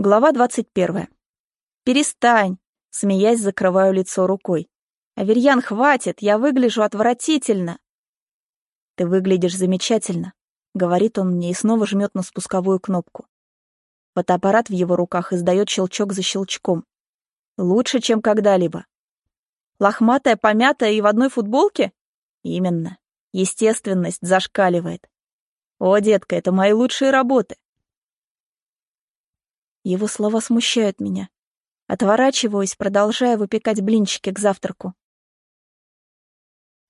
Глава двадцать первая. «Перестань!» — смеясь, закрываю лицо рукой. «Аверьян, хватит! Я выгляжу отвратительно!» «Ты выглядишь замечательно», — говорит он мне и снова жмет на спусковую кнопку. Фотоаппарат в его руках издает щелчок за щелчком. Лучше, чем когда-либо. Лохматая, помятая и в одной футболке? Именно. Естественность зашкаливает. О, детка, это мои лучшие работы. Его слова смущают меня. Отворачиваюсь, продолжая выпекать блинчики к завтраку.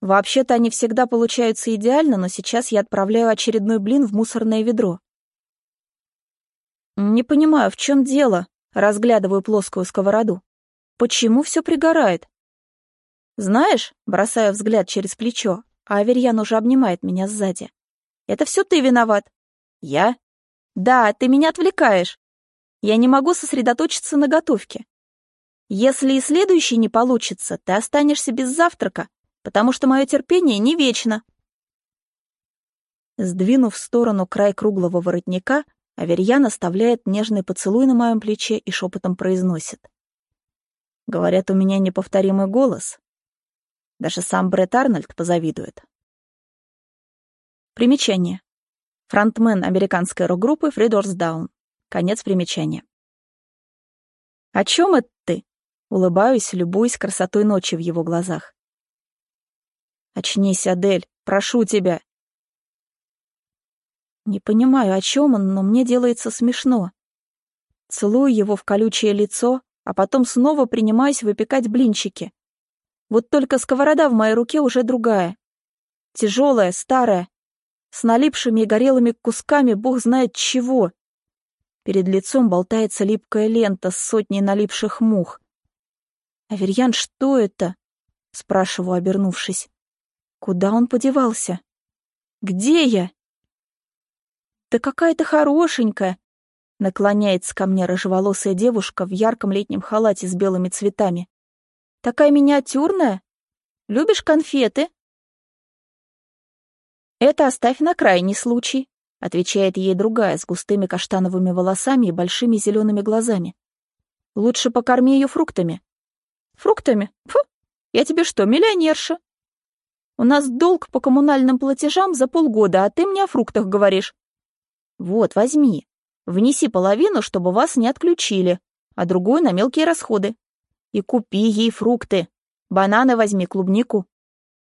Вообще-то они всегда получаются идеально, но сейчас я отправляю очередной блин в мусорное ведро. Не понимаю, в чем дело, разглядываю плоскую сковороду. Почему все пригорает? Знаешь, бросаю взгляд через плечо, а Аверьян уже обнимает меня сзади. Это все ты виноват. Я? Да, ты меня отвлекаешь. Я не могу сосредоточиться на готовке. Если и следующий не получится, ты останешься без завтрака, потому что мое терпение не вечно. Сдвинув в сторону край круглого воротника, Аверьян оставляет нежный поцелуй на моем плече и шепотом произносит. Говорят, у меня неповторимый голос. Даже сам Брэд Арнольд позавидует. Примечание. Фронтмен американской рок-группы Фридорс Даун. Конец примечания. «О чем это ты?» Улыбаюсь, любуясь красотой ночи в его глазах. «Очнись, Адель, прошу тебя!» Не понимаю, о чем он, но мне делается смешно. Целую его в колючее лицо, а потом снова принимаюсь выпекать блинчики. Вот только сковорода в моей руке уже другая. Тяжелая, старая, с налипшими и горелыми кусками бог знает чего. Перед лицом болтается липкая лента с сотней налипших мух. «Аверьян, что это?» — спрашиваю, обернувшись. «Куда он подевался? Где я?» «Да какая-то хорошенькая!» — наклоняется ко мне рыжеволосая девушка в ярком летнем халате с белыми цветами. «Такая миниатюрная? Любишь конфеты?» «Это оставь на крайний случай», — отвечает ей другая с густыми каштановыми волосами и большими зелеными глазами. «Лучше покорми ее фруктами». «Фруктами? Фу! Я тебе что, миллионерша?» «У нас долг по коммунальным платежам за полгода, а ты мне о фруктах говоришь». «Вот, возьми. Внеси половину, чтобы вас не отключили, а другую на мелкие расходы. И купи ей фрукты. Бананы возьми, клубнику.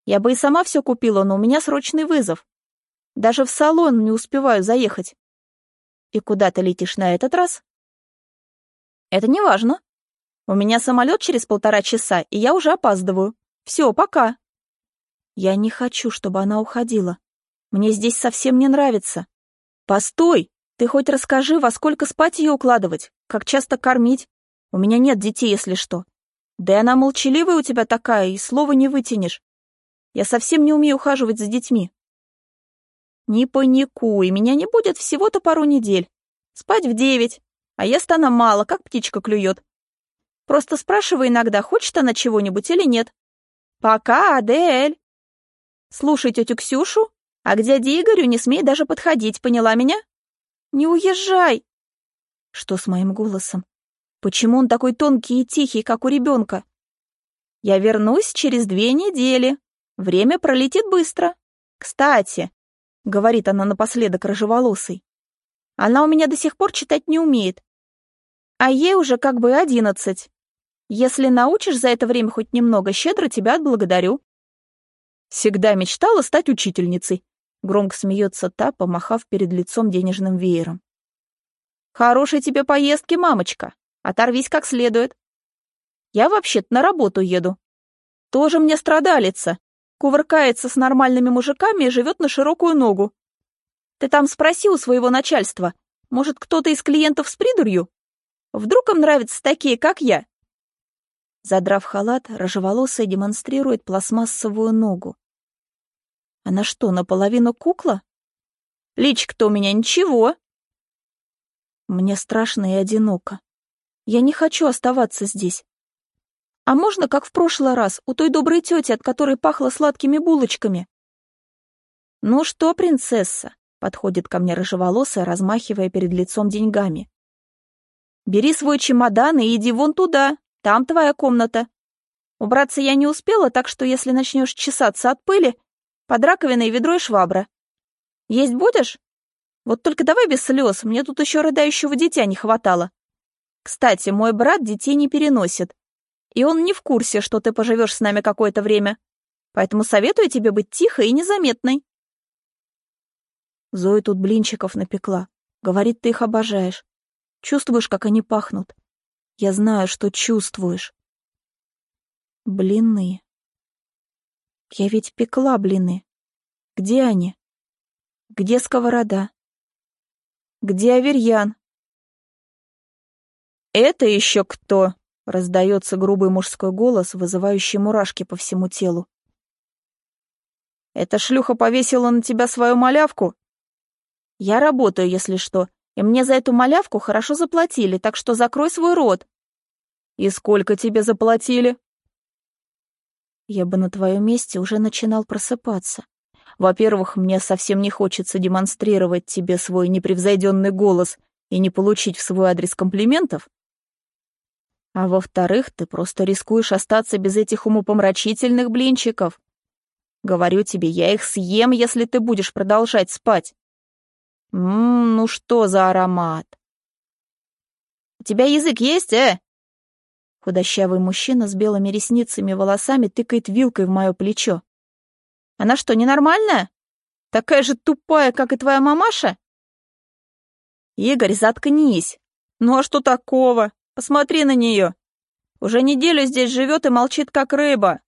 Я бы и сама все купила, но у меня срочный вызов. Даже в салон не успеваю заехать. И куда ты летишь на этот раз? Это не важно. У меня самолет через полтора часа, и я уже опаздываю. Все, пока. Я не хочу, чтобы она уходила. Мне здесь совсем не нравится. Постой! Ты хоть расскажи, во сколько спать ее укладывать, как часто кормить. У меня нет детей, если что. Да и она молчаливая у тебя такая, и слова не вытянешь. Я совсем не умею ухаживать за детьми. Не паникуй, меня не будет всего-то пару недель. Спать в девять, а ест она мало, как птичка клюет. Просто спрашивай иногда, хочет она чего-нибудь или нет. Пока, Адель. Слушай тетю Ксюшу, а к дяде Игорю не смей даже подходить, поняла меня? Не уезжай. Что с моим голосом? Почему он такой тонкий и тихий, как у ребенка? Я вернусь через две недели. Время пролетит быстро. Кстати, — говорит она напоследок рыжеволосой. «Она у меня до сих пор читать не умеет. А ей уже как бы одиннадцать. Если научишь за это время хоть немного, щедро тебя отблагодарю». «Всегда мечтала стать учительницей», — громко смеется та, помахав перед лицом денежным веером. «Хорошей тебе поездки, мамочка. Оторвись как следует. Я вообще-то на работу еду. Тоже мне страдалица, кувыркается с нормальными мужиками и живет на широкую ногу. Ты там спроси у своего начальства, может, кто-то из клиентов с придурью? Вдруг им нравятся такие, как я?» Задрав халат, рыжеволосая демонстрирует пластмассовую ногу. Она что, наполовину кукла? Личка-то у меня ничего. Мне страшно и одиноко. Я не хочу оставаться здесь. А можно, как в прошлый раз, у той доброй тети, от которой пахло сладкими булочками? Ну что, принцесса, подходит ко мне рыжеволосая, размахивая перед лицом деньгами. Бери свой чемодан и иди вон туда, там твоя комната. Убраться я не успела, так что если начнешь чесаться от пыли, под раковиной ведро и швабра. Есть будешь? Вот только давай без слез, мне тут еще рыдающего дитя не хватало. Кстати, мой брат детей не переносит, и он не в курсе, что ты поживешь с нами какое-то время. Поэтому советую тебе быть тихой и незаметной. Зоя тут блинчиков напекла. Говорит, ты их обожаешь. Чувствуешь, как они пахнут? Я знаю, что чувствуешь. Блины. Я ведь пекла блины. Где они? Где сковорода? Где Аверьян? «Это еще кто?» — раздается грубый мужской голос, вызывающий мурашки по всему телу. «Эта шлюха повесила на тебя свою малявку?» «Я работаю, если что, и мне за эту малявку хорошо заплатили, так что закрой свой рот». «И сколько тебе заплатили?» Я бы на твоем месте уже начинал просыпаться. Во-первых, мне совсем не хочется демонстрировать тебе свой непревзойденный голос и не получить в свой адрес комплиментов. А во-вторых, ты просто рискуешь остаться без этих умопомрачительных блинчиков. Говорю тебе, я их съем, если ты будешь продолжать спать. Ммм, ну что за аромат? У тебя язык есть, э? Худощавый мужчина с белыми ресницами и волосами тыкает вилкой в мое плечо. Она что, ненормальная? Такая же тупая, как и твоя мамаша? Игорь, заткнись. Ну а что такого? Посмотри на нее. Уже неделю здесь живет и молчит, как рыба.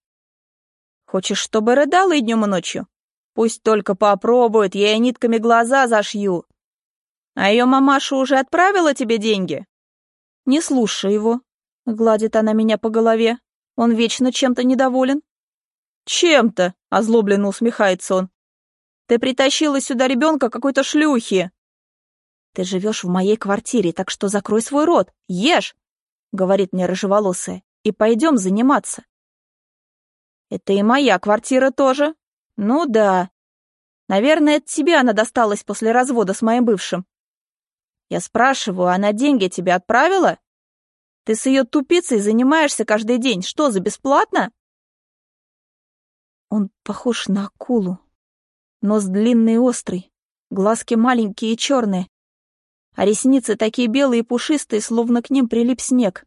Хочешь, чтобы рыдала и днем, и ночью? Пусть только попробует, я ей нитками глаза зашью. А ее мамаша уже отправила тебе деньги? Не слушай его. Гладит она меня по голове. Он вечно чем-то недоволен. Чем-то, озлобленно усмехается он. Ты притащила сюда ребенка какой-то шлюхи. Ты живешь в моей квартире, так что закрой свой рот, ешь. — говорит мне рыжеволосая, — «и пойдем заниматься». «Это и моя квартира тоже?» «Ну да. Наверное, от тебя она досталась после развода с моим бывшим». Я спрашиваю, она деньги тебе отправила? Ты с ее тупицей занимаешься каждый день. Что, за бесплатно? Он похож на акулу. Нос длинный и острый, глазки маленькие и черные, а ресницы такие белые и пушистые, словно к ним прилип снег.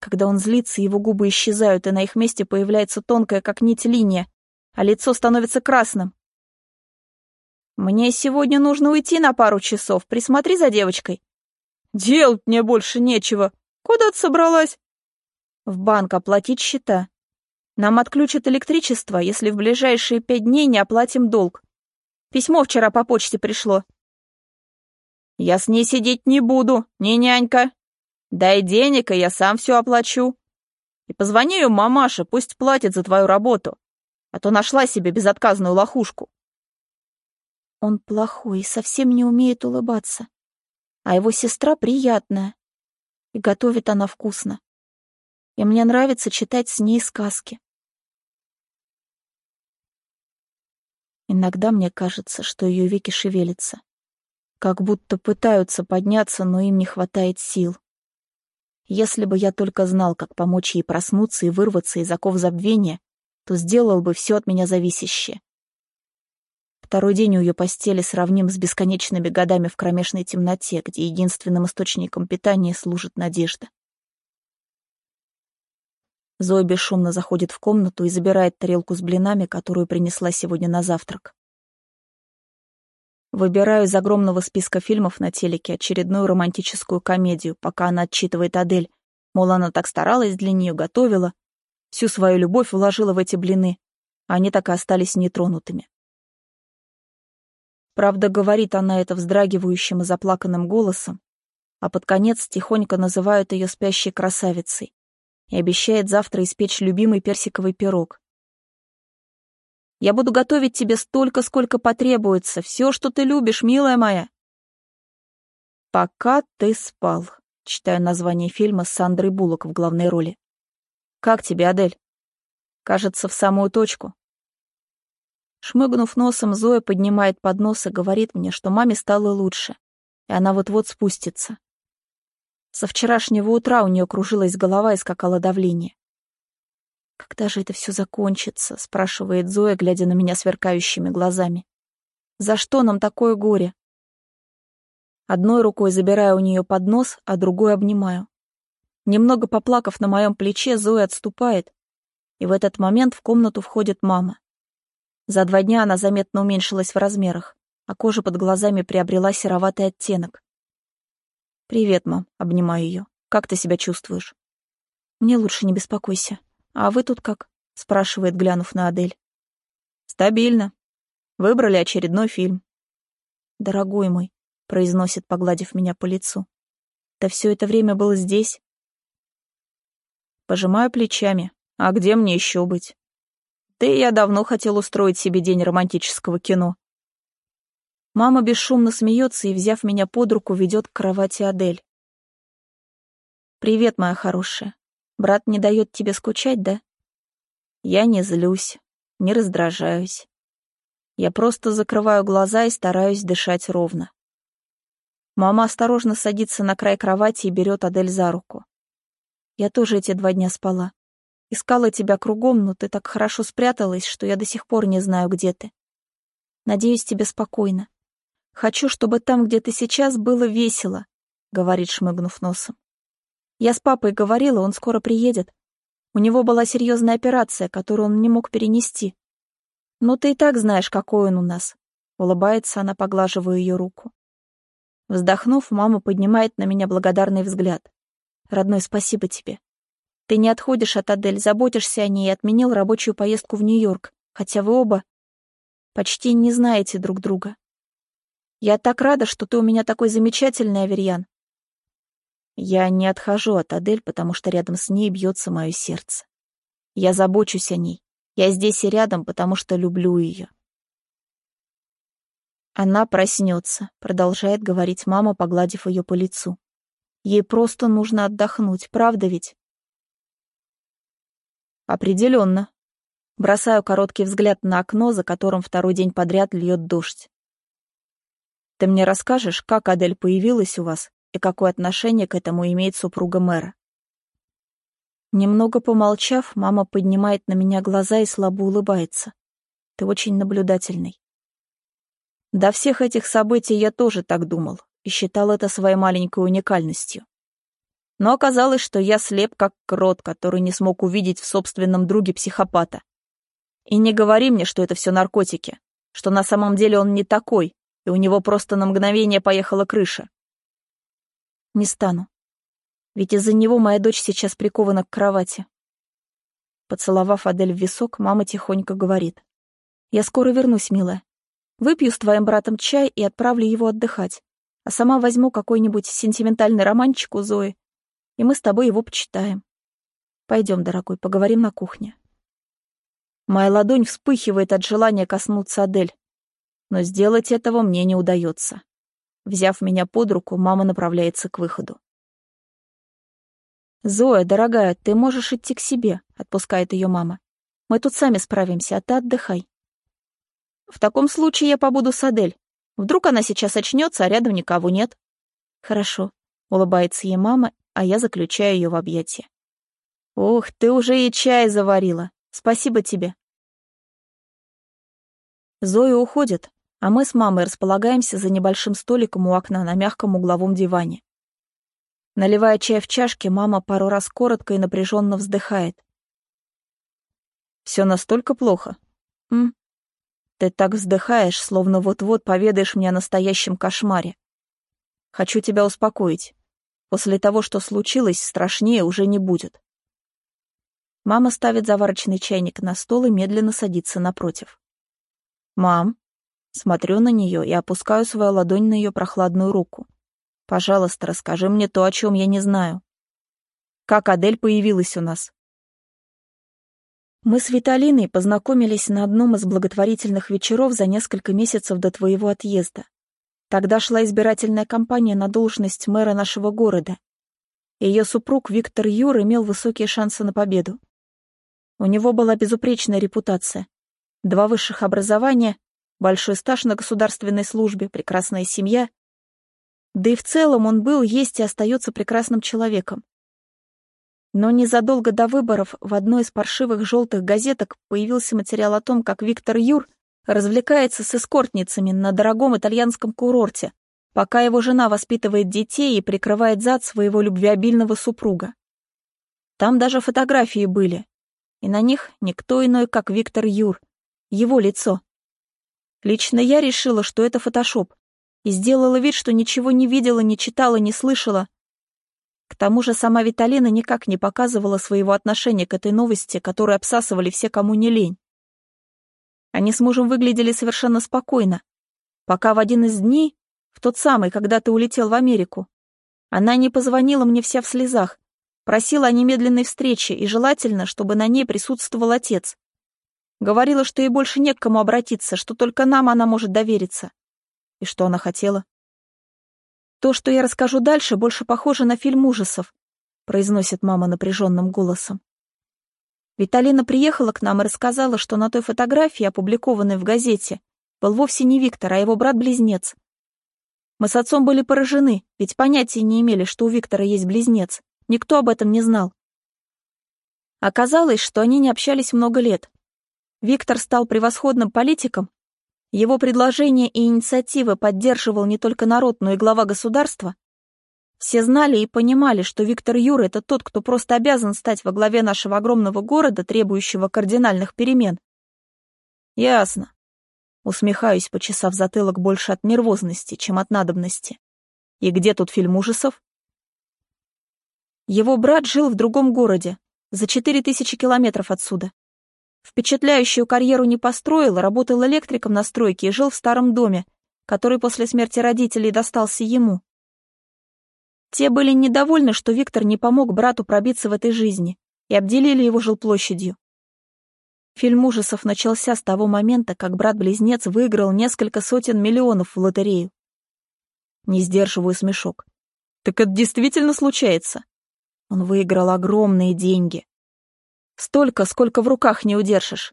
Когда он злится, его губы исчезают, и на их месте появляется тонкая, как нить, линия, а лицо становится красным. «Мне сегодня нужно уйти на пару часов, присмотри за девочкой». «Делать мне больше нечего. Куда ты собралась?» «В банк оплатить счета. Нам отключат электричество, если в ближайшие пять дней не оплатим долг. Письмо вчера по почте пришло. Я с ней сидеть не буду, не нянька. Дай денег, и я сам все оплачу. И позвони ее мамаше, пусть платит за твою работу. А то нашла себе безотказную лохушку. Он плохой и совсем не умеет улыбаться. А его сестра приятная. И готовит она вкусно. И мне нравится читать с ней сказки. Иногда мне кажется, что ее веки шевелятся как будто пытаются подняться, но им не хватает сил. Если бы я только знал, как помочь ей проснуться и вырваться из оков забвения, то сделал бы все от меня зависящее. Второй день у ее постели сравним с бесконечными годами в кромешной темноте, где единственным источником питания служит надежда. Зоя бесшумно заходит в комнату и забирает тарелку с блинами, которую принесла сегодня на завтрак. Выбираю из огромного списка фильмов на телеке очередную романтическую комедию, пока она отчитывает Адель. Мол, она так старалась для нее, готовила. Всю свою любовь вложила в эти блины, а они так и остались нетронутыми. Правда, говорит она это вздрагивающим и заплаканным голосом, а под конец тихонько называют ее спящей красавицей и обещает завтра испечь любимый персиковый пирог. Я буду готовить тебе столько, сколько потребуется, все, что ты любишь, милая моя. «Пока ты спал», — читаю название фильма с Сандрой Буллок в главной роли. «Как тебе, Адель?» «Кажется, в самую точку». Шмыгнув носом, Зоя поднимает поднос и говорит мне, что маме стало лучше, и она вот-вот спустится. Со вчерашнего утра у нее кружилась голова и скакало давление. «Когда же это все закончится?» — спрашивает Зоя, глядя на меня сверкающими глазами. «За что нам такое горе?» Одной рукой забираю у нее поднос, а другой обнимаю. Немного поплакав на моем плече, Зоя отступает, и в этот момент в комнату входит мама. За два дня она заметно уменьшилась в размерах, а кожа под глазами приобрела сероватый оттенок. «Привет, мам», — обнимаю ее. «Как ты себя чувствуешь?» «Мне лучше не беспокойся. А вы тут как?» — спрашивает, глянув на Адель. «Стабильно. Выбрали очередной фильм». «Дорогой мой», — произносит, погладив меня по лицу. «Да все это время был здесь?» Пожимаю плечами. А где мне еще быть? Да и я давно хотел устроить себе день романтического кино. Мама бесшумно смеется и, взяв меня под руку, ведет к кровати Адель. «Привет, моя хорошая. Брат не дает тебе скучать, да?» Я не злюсь, не раздражаюсь. Я просто закрываю глаза и стараюсь дышать ровно. Мама осторожно садится на край кровати и берет Адель за руку. Я тоже эти два дня спала. Искала тебя кругом, но ты так хорошо спряталась, что я до сих пор не знаю, где ты. Надеюсь, тебе спокойно. Хочу, чтобы там, где ты сейчас, было весело, — говорит, шмыгнув носом. Я с папой говорила, он скоро приедет. У него была серьезная операция, которую он не мог перенести. Но ты и так знаешь, какой он у нас. Улыбается она, поглаживая ее руку. Вздохнув, мама поднимает на меня благодарный взгляд. Родной, спасибо тебе. Ты не отходишь от Адель, заботишься о ней и отменил рабочую поездку в Нью-Йорк, хотя вы оба почти не знаете друг друга. Я так рада, что ты у меня такой замечательный, Аверьян. Я не отхожу от Адель, потому что рядом с ней бьется мое сердце. Я забочусь о ней. Я здесь и рядом, потому что люблю ее. Она проснется, продолжает говорить мама, погладив ее по лицу. Ей просто нужно отдохнуть, правда ведь? Определенно. Бросаю короткий взгляд на окно, за которым второй день подряд льет дождь. Ты мне расскажешь, как Адель появилась у вас и какое отношение к этому имеет супруга мэра? Немного помолчав, мама поднимает на меня глаза и слабо улыбается. Ты очень наблюдательный. До всех этих событий я тоже так думал и считал это своей маленькой уникальностью. Но оказалось, что я слеп, как крот, который не смог увидеть в собственном друге психопата. И не говори мне, что это все наркотики, что на самом деле он не такой, и у него просто на мгновение поехала крыша. Не стану. Ведь из-за него моя дочь сейчас прикована к кровати. Поцеловав Адель в висок, мама тихонько говорит. «Я скоро вернусь, милая. Выпью с твоим братом чай и отправлю его отдыхать, а сама возьму какой-нибудь сентиментальный романчик у Зои и мы с тобой его почитаем. Пойдем, дорогой, поговорим на кухне. Моя ладонь вспыхивает от желания коснуться Адель, но сделать этого мне не удается. Взяв меня под руку, мама направляется к выходу. «Зоя, дорогая, ты можешь идти к себе», — отпускает ее мама. «Мы тут сами справимся, а ты отдыхай». «В таком случае я побуду с Адель. Вдруг она сейчас очнется, а рядом никого нет». «Хорошо», — улыбается ей мама а я заключаю ее в объятия. «Ух, ты уже и чай заварила! Спасибо тебе!» Зоя уходит, а мы с мамой располагаемся за небольшим столиком у окна на мягком угловом диване. Наливая чай в чашке, мама пару раз коротко и напряженно вздыхает. «Все настолько плохо?» «М? Ты так вздыхаешь, словно вот-вот поведаешь мне о настоящем кошмаре. Хочу тебя успокоить. После того, что случилось, страшнее уже не будет. Мама ставит заварочный чайник на стол и медленно садится напротив. «Мам?» Смотрю на нее и опускаю свою ладонь на ее прохладную руку. «Пожалуйста, расскажи мне то, о чем я не знаю. Как Адель появилась у нас?» Мы с Виталиной познакомились на одном из благотворительных вечеров за несколько месяцев до твоего отъезда. Тогда шла избирательная кампания на должность мэра нашего города. Ее супруг Виктор Юр имел высокие шансы на победу. У него была безупречная репутация. Два высших образования, большой стаж на государственной службе, прекрасная семья. Да и в целом он был, есть и остается прекрасным человеком. Но незадолго до выборов в одной из паршивых желтых газеток появился материал о том, как Виктор Юр развлекается с эскортницами на дорогом итальянском курорте, пока его жена воспитывает детей и прикрывает зад своего любвеобильного супруга. Там даже фотографии были, и на них никто иной, как Виктор Юр, его лицо. Лично я решила, что это фотошоп, и сделала вид, что ничего не видела, не читала, не слышала. К тому же сама Виталина никак не показывала своего отношения к этой новости, которую обсасывали все, кому не лень. Они с мужем выглядели совершенно спокойно, пока в один из дней, в тот самый, когда ты улетел в Америку, она не позвонила мне вся в слезах, просила о немедленной встрече и желательно, чтобы на ней присутствовал отец. Говорила, что ей больше не к кому обратиться, что только нам она может довериться. И что она хотела? То, что я расскажу дальше, больше похоже на фильм ужасов, произносит мама напряженным голосом. Виталина приехала к нам и рассказала, что на той фотографии, опубликованной в газете, был вовсе не Виктор, а его брат-близнец. Мы с отцом были поражены, ведь понятия не имели, что у Виктора есть близнец. Никто об этом не знал. Оказалось, что они не общались много лет. Виктор стал превосходным политиком его предложения и инициативы поддерживал не только народ, но и глава государства. Все знали и понимали, что Виктор Юр — это тот, кто просто обязан стать во главе нашего огромного города, требующего кардинальных перемен. Ясно. Усмехаюсь, почесав затылок больше от нервозности, чем от надобности. И где тут фильм ужасов? Его брат жил в другом городе, за четыре тысячи километров отсюда. Впечатляющую карьеру не построил, работал электриком на стройке и жил в старом доме, который после смерти родителей достался ему. Те были недовольны, что Виктор не помог брату пробиться в этой жизни, и обделили его жилплощадью. Фильм ужасов начался с того момента, как брат-близнец выиграл несколько сотен миллионов в лотерею. Не сдерживаю смешок. Так это действительно случается? Он выиграл огромные деньги. Столько, сколько в руках не удержишь.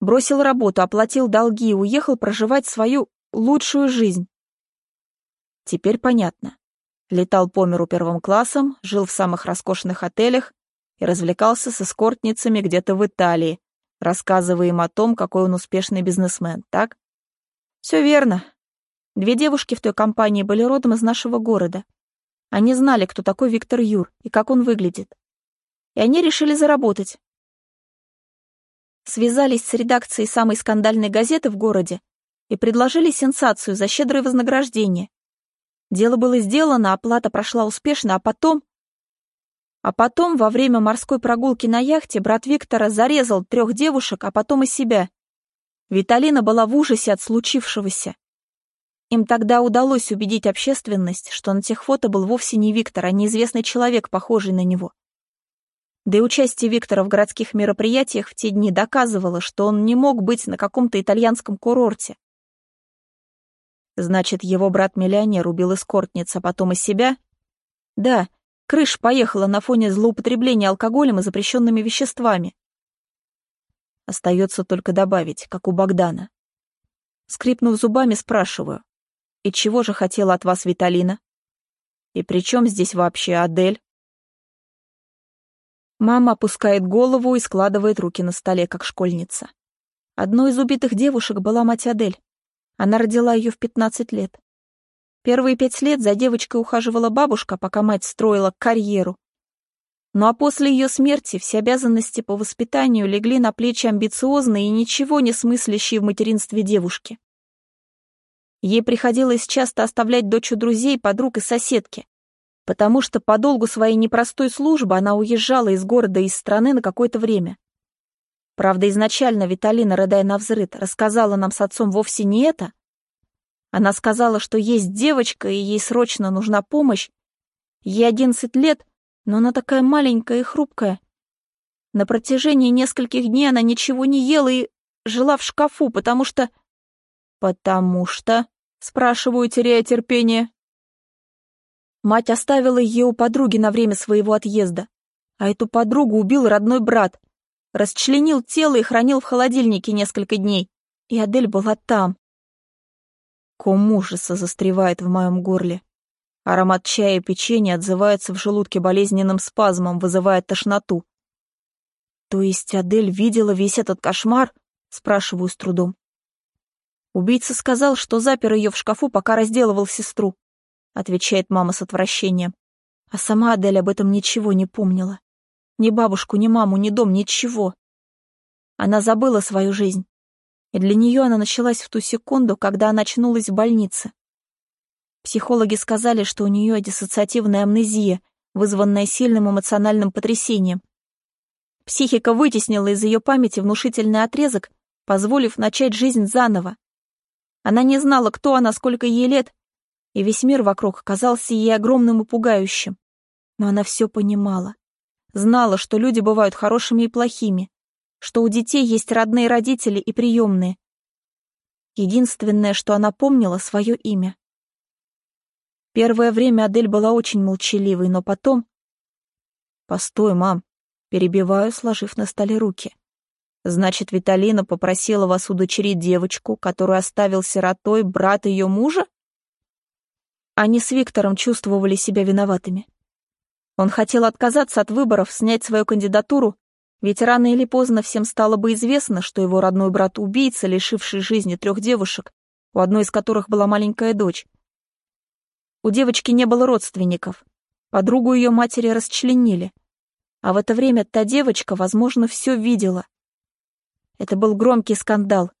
Бросил работу, оплатил долги и уехал проживать свою лучшую жизнь. Теперь понятно. Летал по миру первым классом, жил в самых роскошных отелях и развлекался с эскортницами где-то в Италии, рассказывая им о том, какой он успешный бизнесмен, так? Все верно. Две девушки в той компании были родом из нашего города. Они знали, кто такой Виктор Юр и как он выглядит. И они решили заработать связались с редакцией самой скандальной газеты в городе и предложили сенсацию за щедрое вознаграждение. Дело было сделано, оплата прошла успешно, а потом... А потом, во время морской прогулки на яхте, брат Виктора зарезал трех девушек, а потом и себя. Виталина была в ужасе от случившегося. Им тогда удалось убедить общественность, что на тех фото был вовсе не Виктор, а неизвестный человек, похожий на него. Да и участие Виктора в городских мероприятиях в те дни доказывало, что он не мог быть на каком-то итальянском курорте. Значит, его брат-миллионер убил эскортниц, а потом и себя? Да, крыш поехала на фоне злоупотребления алкоголем и запрещенными веществами. Остается только добавить, как у Богдана. Скрипнув зубами, спрашиваю. И чего же хотела от вас Виталина? И при чем здесь вообще Адель? Мама опускает голову и складывает руки на столе, как школьница. Одной из убитых девушек была мать Адель. Она родила ее в 15 лет. Первые пять лет за девочкой ухаживала бабушка, пока мать строила карьеру. Ну а после ее смерти все обязанности по воспитанию легли на плечи амбициозной и ничего не смыслящей в материнстве девушки. Ей приходилось часто оставлять дочь у друзей, подруг и соседки, потому что по долгу своей непростой службы она уезжала из города и из страны на какое-то время. Правда, изначально Виталина, рыдая на взрыд, рассказала нам с отцом вовсе не это. Она сказала, что есть девочка, и ей срочно нужна помощь. Ей одиннадцать лет, но она такая маленькая и хрупкая. На протяжении нескольких дней она ничего не ела и жила в шкафу, потому что... «Потому что...» — спрашиваю, теряя терпение. Мать оставила ее у подруги на время своего отъезда, а эту подругу убил родной брат, расчленил тело и хранил в холодильнике несколько дней, и Адель была там. Ком ужаса застревает в моем горле. Аромат чая и печенья отзывается в желудке болезненным спазмом, вызывая тошноту. «То есть Адель видела весь этот кошмар?» — спрашиваю с трудом. Убийца сказал, что запер ее в шкафу, пока разделывал сестру, — отвечает мама с отвращением. А сама Адель об этом ничего не помнила. Ни бабушку, ни маму, ни дом, ничего. Она забыла свою жизнь. И для нее она началась в ту секунду, когда она очнулась в больнице. Психологи сказали, что у нее диссоциативная амнезия, вызванная сильным эмоциональным потрясением. Психика вытеснила из ее памяти внушительный отрезок, позволив начать жизнь заново. Она не знала, кто она, сколько ей лет, и весь мир вокруг казался ей огромным и пугающим. Но она все понимала. Знала, что люди бывают хорошими и плохими, что у детей есть родные родители и приемные. Единственное, что она помнила, свое имя. Первое время Адель была очень молчаливой, но потом... «Постой, мам», — перебиваю, сложив на столе руки. Значит, Виталина попросила вас удочерить девочку, которую оставил сиротой брат ее мужа? Они с Виктором чувствовали себя виноватыми. Он хотел отказаться от выборов, снять свою кандидатуру, ведь рано или поздно всем стало бы известно, что его родной брат — убийца, лишивший жизни трех девушек, у одной из которых была маленькая дочь. У девочки не было родственников. Подругу ее матери расчленили. А в это время та девочка, возможно, все видела — это был громкий скандал.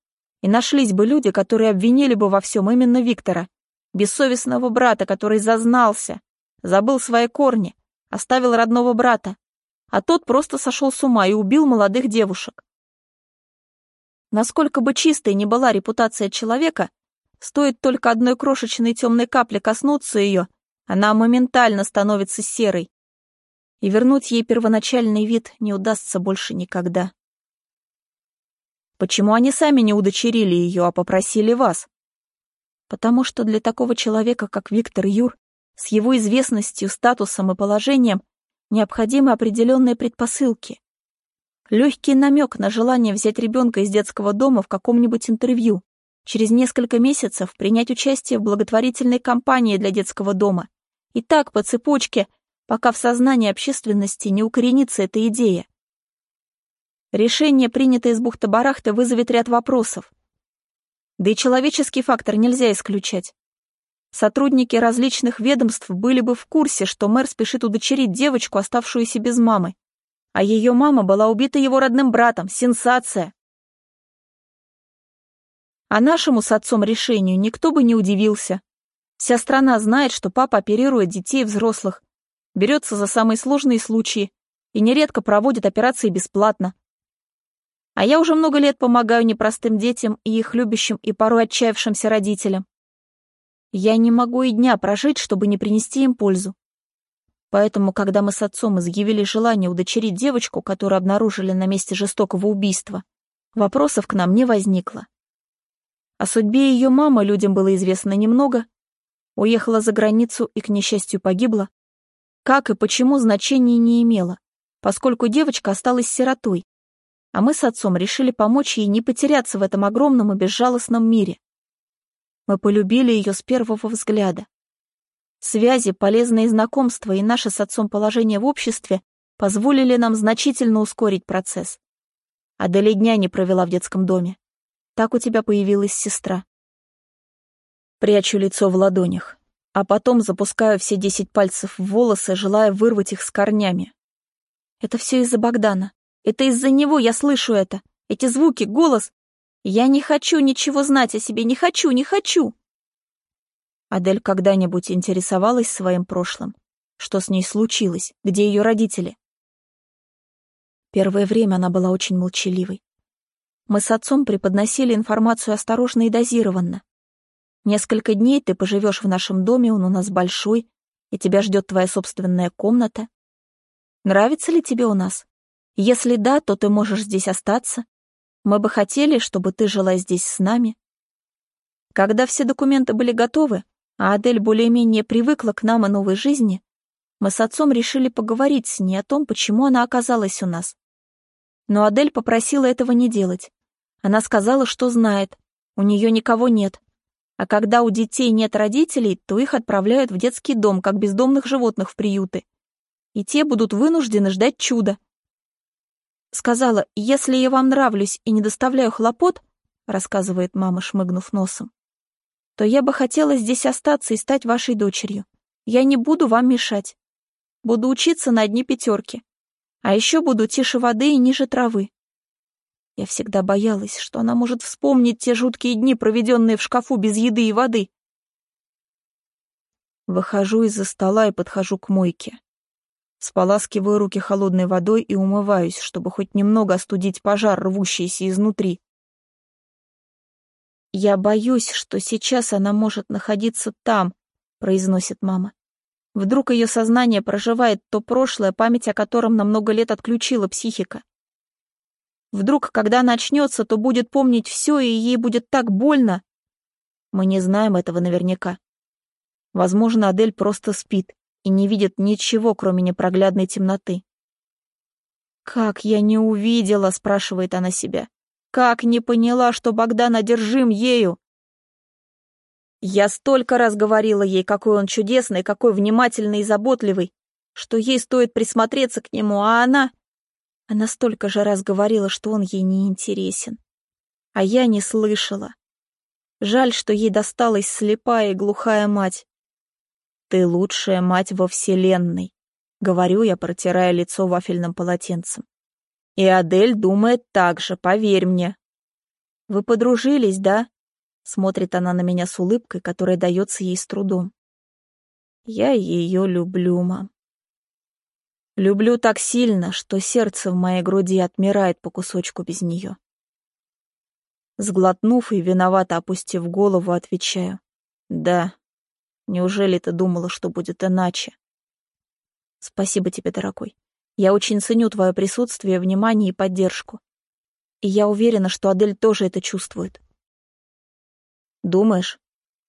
И нашлись бы люди, которые обвинили бы во всем именно Виктора, бессовестного брата, который зазнался, забыл свои корни, оставил родного брата, а тот просто сошел с ума и убил молодых девушек. Насколько бы чистой ни была репутация человека, стоит только одной крошечной темной капли коснуться ее, она моментально становится серой, и вернуть ей первоначальный вид не удастся больше никогда. Почему они сами не удочерили ее, а попросили вас? Потому что для такого человека, как Виктор Юр, с его известностью, статусом и положением, необходимы определенные предпосылки. Легкий намек на желание взять ребенка из детского дома в каком-нибудь интервью, через несколько месяцев принять участие в благотворительной кампании для детского дома. И так по цепочке, пока в сознании общественности не укоренится эта идея. Решение, принятое из бухты-барахты, вызовет ряд вопросов. Да и человеческий фактор нельзя исключать. Сотрудники различных ведомств были бы в курсе, что мэр спешит удочерить девочку, оставшуюся без мамы. А ее мама была убита его родным братом. Сенсация! А нашему с отцом решению никто бы не удивился. Вся страна знает, что папа оперирует детей и взрослых, берется за самые сложные случаи и нередко проводит операции бесплатно. А я уже много лет помогаю непростым детям и их любящим и порой отчаявшимся родителям. Я не могу и дня прожить, чтобы не принести им пользу. Поэтому, когда мы с отцом изъявили желание удочерить девочку, которую обнаружили на месте жестокого убийства, вопросов к нам не возникло. О судьбе ее мамы людям было известно немного. Уехала за границу и, к несчастью, погибла. Как и почему значения не имело, поскольку девочка осталась сиротой, а мы с отцом решили помочь ей не потеряться в этом огромном и безжалостном мире. Мы полюбили ее с первого взгляда. Связи, полезные знакомства и наше с отцом положение в обществе позволили нам значительно ускорить процесс. Аделя дня не провела в детском доме. Так у тебя появилась сестра. Прячу лицо в ладонях, а потом запускаю все десять пальцев в волосы, желая вырвать их с корнями. Это все из-за Богдана. Это из-за него я слышу это. Эти звуки, голос. Я не хочу ничего знать о себе, не хочу, не хочу. Адель когда-нибудь интересовалась своим прошлым? Что с ней случилось? Где ее родители? Первое время она была очень молчаливой. Мы с отцом преподносили информацию осторожно и дозированно. Несколько дней ты поживешь в нашем доме, он у нас большой, и тебя ждет твоя собственная комната. Нравится ли тебе у нас? Если да, то ты можешь здесь остаться. Мы бы хотели, чтобы ты жила здесь с нами. Когда все документы были готовы, а Адель более-менее привыкла к нам и новой жизни, мы с отцом решили поговорить с ней о том, почему она оказалась у нас. Но Адель попросила этого не делать. Она сказала, что знает, у нее никого нет. А когда у детей нет родителей, то их отправляют в детский дом, как бездомных животных в приюты. И те будут вынуждены ждать чуда. Сказала, если я вам нравлюсь и не доставляю хлопот, рассказывает мама, шмыгнув носом, то я бы хотела здесь остаться и стать вашей дочерью. Я не буду вам мешать. Буду учиться на одни пятерки. А еще буду тише воды и ниже травы. Я всегда боялась, что она может вспомнить те жуткие дни, проведенные в шкафу без еды и воды. Выхожу из-за стола и подхожу к мойке. Споласкиваю руки холодной водой и умываюсь, чтобы хоть немного остудить пожар, рвущийся изнутри. «Я боюсь, что сейчас она может находиться там», — произносит мама. Вдруг ее сознание проживает то прошлое, память о котором на много лет отключила психика. Вдруг, когда она очнется, то будет помнить все, и ей будет так больно. Мы не знаем этого наверняка. Возможно, Адель просто спит и не видит ничего, кроме непроглядной темноты. «Как я не увидела?» — спрашивает она себя. «Как не поняла, что Богдан одержим ею?» Я столько раз говорила ей, какой он чудесный, какой внимательный и заботливый, что ей стоит присмотреться к нему, а она... Она столько же раз говорила, что он ей не интересен. А я не слышала. Жаль, что ей досталась слепая и глухая мать. «Ты лучшая мать во вселенной», — говорю я, протирая лицо вафельным полотенцем. «И Адель думает так же, поверь мне». «Вы подружились, да?» — смотрит она на меня с улыбкой, которая дается ей с трудом. «Я ее люблю, мам. Люблю так сильно, что сердце в моей груди отмирает по кусочку без нее. Сглотнув и виновато опустив голову, отвечаю. Да. Неужели ты думала, что будет иначе? Спасибо тебе, дорогой. Я очень ценю твое присутствие, внимание и поддержку. И я уверена, что Адель тоже это чувствует. Думаешь?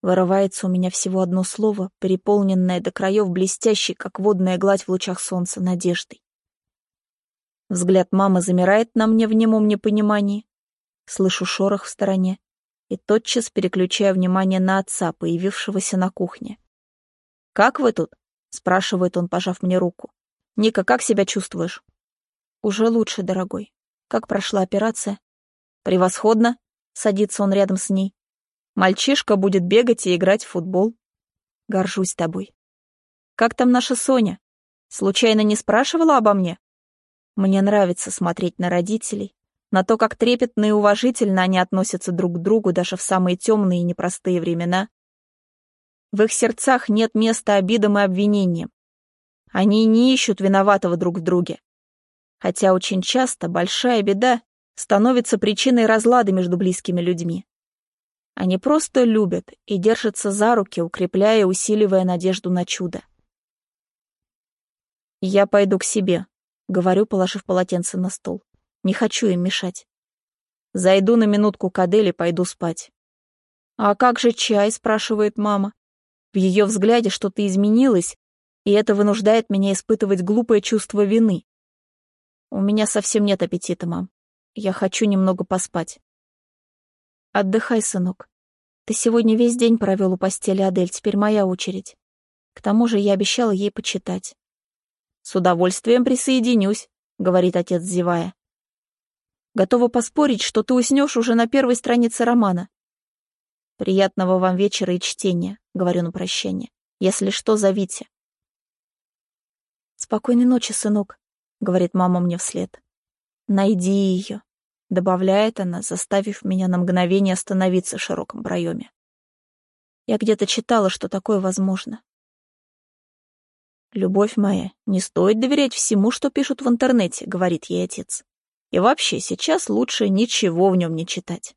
Вырывается у меня всего одно слово, переполненное до краев блестящей, как водная гладь в лучах солнца, надеждой. Взгляд мамы замирает на мне в немом непонимании. Слышу шорох в стороне и тотчас переключаю внимание на отца, появившегося на кухне. «Как вы тут?» — спрашивает он, пожав мне руку. «Ника, как себя чувствуешь?» «Уже лучше, дорогой. Как прошла операция?» «Превосходно!» — садится он рядом с ней. Мальчишка будет бегать и играть в футбол. Горжусь тобой. Как там наша Соня? Случайно не спрашивала обо мне? Мне нравится смотреть на родителей, на то, как трепетно и уважительно они относятся друг к другу даже в самые темные и непростые времена. В их сердцах нет места обидам и обвинениям. Они не ищут виноватого друг в друге. Хотя очень часто большая беда становится причиной разлада между близкими людьми. Они просто любят и держатся за руки, укрепляя и усиливая надежду на чудо. «Я пойду к себе», — говорю, положив полотенце на стол. «Не хочу им мешать. Зайду на минутку к Аделе, пойду спать». «А как же чай?» — спрашивает мама. В ее взгляде что-то изменилось, и это вынуждает меня испытывать глупое чувство вины. У меня совсем нет аппетита, мам. Я хочу немного поспать. Отдыхай, сынок. Ты сегодня весь день провел у постели Адель, теперь моя очередь. К тому же я обещала ей почитать. С удовольствием присоединюсь, говорит отец, зевая. Готова поспорить, что ты уснешь уже на первой странице романа. Приятного вам вечера и чтения, говорю на прощание. Если что, зовите. Спокойной ночи, сынок, говорит мама мне вслед. Найди ее добавляет она, заставив меня на мгновение остановиться в широком проеме. Я где-то читала, что такое возможно. «Любовь моя, не стоит доверять всему, что пишут в интернете», — говорит ей отец. «И вообще, сейчас лучше ничего в нем не читать».